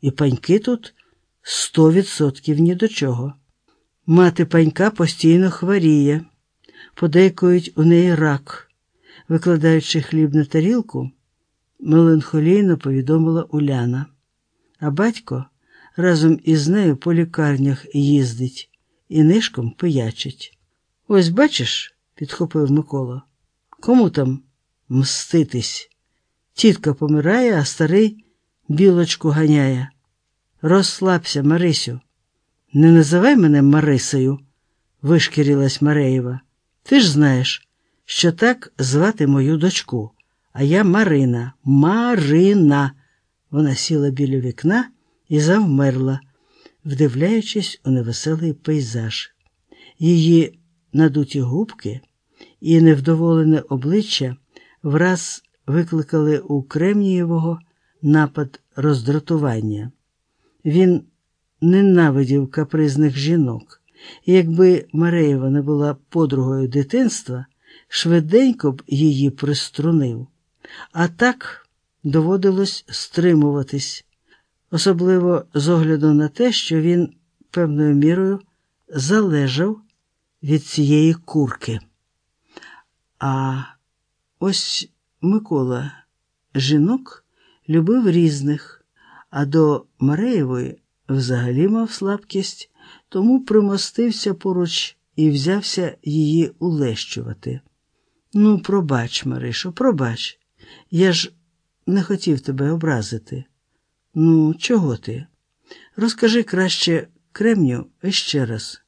І паньки тут сто відсотків ні до чого. Мати панька постійно хворіє, подейкують у неї рак, викладаючи хліб на тарілку, меланхолійно повідомила Уляна. А батько разом із нею по лікарнях їздить і нишком пиячить. Ось бачиш, підхопив Микола, кому там мститись? Тітка помирає, а старий білочку ганяє. Розслабся, Марисю. Не називай мене Марисою, вишкірилась Мареєва. Ти ж знаєш, що так звати мою дочку, а я Марина. Марина. Вона сіла біля вікна і завмерла, вдивляючись у невеселий пейзаж. Її надуті губки і невдоволене обличчя враз викликали у Кремнієвого напад роздратування. Він ненавидів капризних жінок, і якби Мареєва не була подругою дитинства, швиденько б її приструнив. А так доводилось стримуватись, особливо з огляду на те, що він певною мірою залежав від цієї курки. А ось Микола жінок любив різних, а до Мареєвої взагалі мав слабкість, тому примостився поруч і взявся її улещувати. Ну, пробач, Маришо, пробач. Я ж не хотів тебе образити. Ну, чого ти? Розкажи краще Кремню іще раз,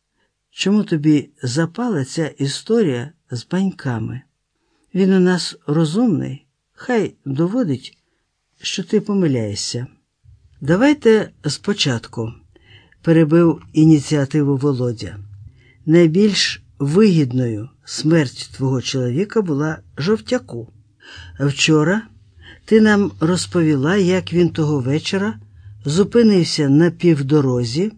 чому тобі запала ця історія з баньками? Він у нас розумний, хай доводить, що ти помиляєшся. Давайте спочатку, перебив ініціативу Володя. Найбільш вигідною смерть твого чоловіка була жовтяку. Вчора ти нам розповіла, як він того вечора зупинився на півдорозі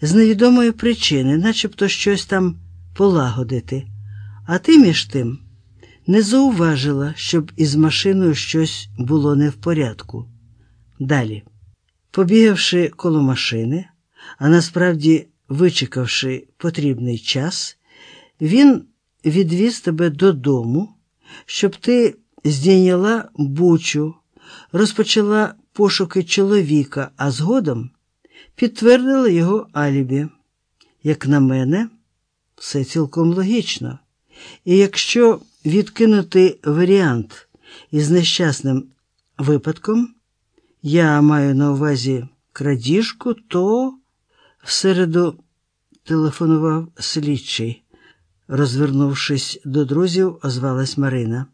з невідомої причини, начебто щось там полагодити, а ти між тим не зауважила, щоб із машиною щось було не в порядку. Далі, побігавши коло машини, а насправді вичекавши потрібний час, він відвіз тебе додому, щоб ти здійняла бучу, розпочала пошуки чоловіка, а згодом підтвердила його алібі. Як на мене, все цілком логічно. І якщо відкинути варіант із нещасним випадком, я маю на увазі крадіжку, то всереду телефонував слідчий. Розвернувшись до друзів, озвалась Марина.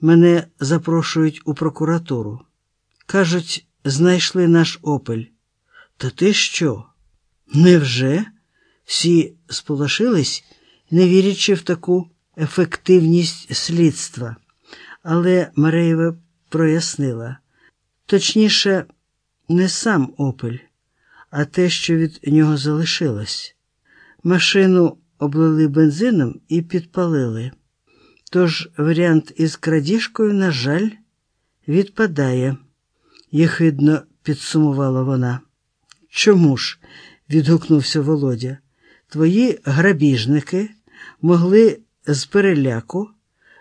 Мене запрошують у прокуратуру. Кажуть, знайшли наш опель. Та ти що? Невже? Всі сполошились, не вірячи в таку ефективність слідства. Але Мареєва прояснила точніше, не сам опель, а те, що від нього залишилось. Машину облили бензином і підпалили. Тож варіант із крадіжкою, на жаль, відпадає, єхидно підсумувала вона. Чому ж? відгукнувся Володя. Твої грабіжники могли з переляку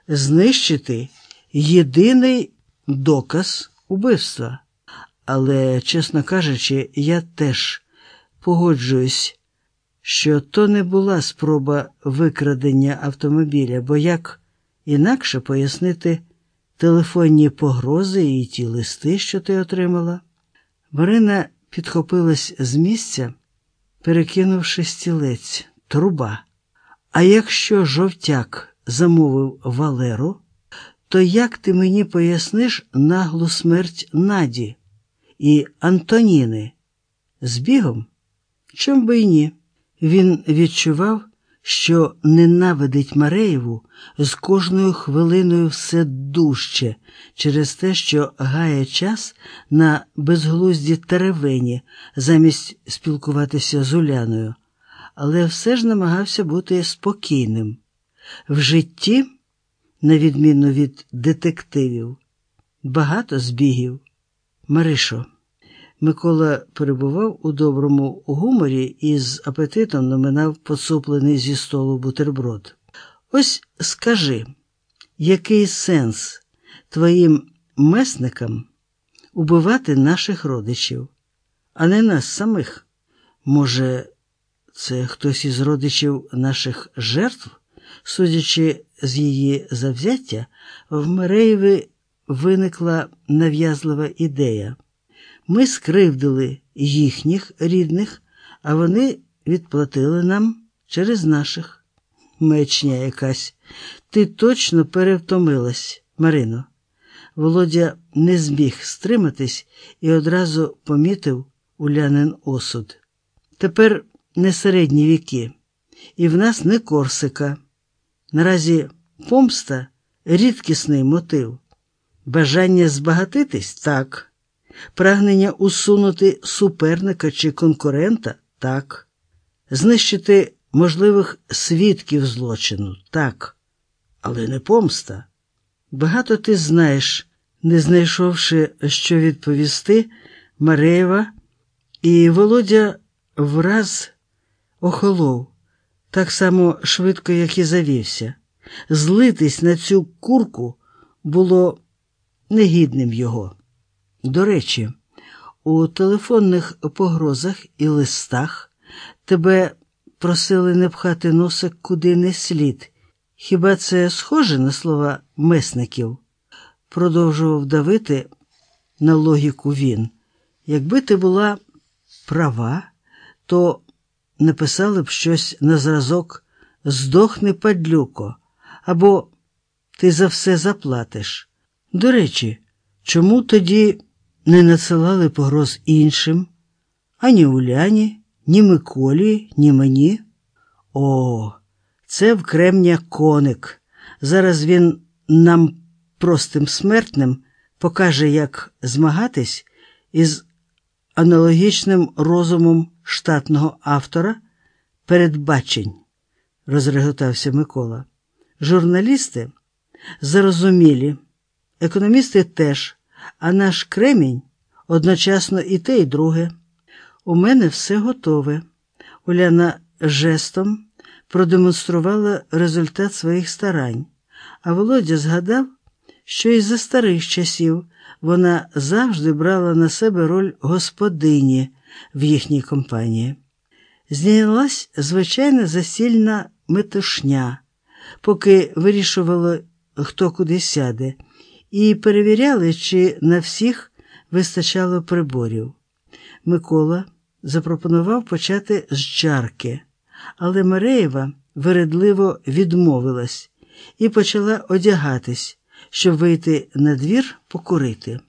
знищити єдиний доказ убивства. Але, чесно кажучи, я теж погоджуюсь, що то не була спроба викрадення автомобіля, бо як інакше пояснити телефонні погрози і ті листи, що ти отримала. Марина підхопилась з місця, перекинувши стілець, труба. А якщо жовтяк замовив Валеру, то як ти мені поясниш наглу смерть Наді і Антоніни? З бігом? Чом би й ні? Він відчував, що ненавидить Мареєву з кожною хвилиною все дужче через те, що гає час на безглузді теревені замість спілкуватися з Уляною, але все ж намагався бути спокійним. В житті, на відміну від детективів, багато збігів. Маришо, Микола перебував у доброму гуморі і з апетитом номинав посуплений зі столу бутерброд. Ось скажи, який сенс твоїм месникам убивати наших родичів, а не нас самих? Може, це хтось із родичів наших жертв? Судячи з її завзяття, в Мереєві виникла нав'язлива ідея. Ми скривдили їхніх рідних, а вони відплатили нам через наших. Мечня якась. Ти точно перевтомилась, Марино. Володя не зміг стриматись і одразу помітив улянин осуд. Тепер не середні віки, і в нас не Корсика. Наразі помста рідкісний мотив. Бажання збагатитись так. Прагнення усунути суперника чи конкурента так. Знищити можливих свідків злочину так. Але не помста. Багато ти знаєш, не знайшовши, що відповісти, Мареєва, і Володя враз охолов, так само швидко, як і завівся. Злитись на цю курку було негідним його. До речі, у телефонних погрозах і листах тебе просили не пхати носик куди не слід. Хіба це схоже на слова месників? Продовжував давити на логіку він. Якби ти була права, то написали б щось на зразок здохни падлюко, або ти за все заплатиш. До речі, чому тоді не надсилали погроз іншим, ані Уляні, ні Миколі, ні мені? О, це в Кремня коник. Зараз він нам простим смертним покаже, як змагатись із аналогічним розумом штатного автора передбачень, розреготався Микола. Журналісти зарозумілі, економісти теж, а наш кремінь одночасно і те, і друге. У мене все готове. Уляна жестом продемонструвала результат своїх старань, а Володя згадав, що і за старих часів вона завжди брала на себе роль господині в їхній компанії. Знялась звичайна засільна метушня, поки вирішували, хто куди сяде, і перевіряли, чи на всіх вистачало приборів. Микола запропонував почати з чарки, але Мареєва вередливо відмовилась і почала одягатись, щоб вийти на двір покурити.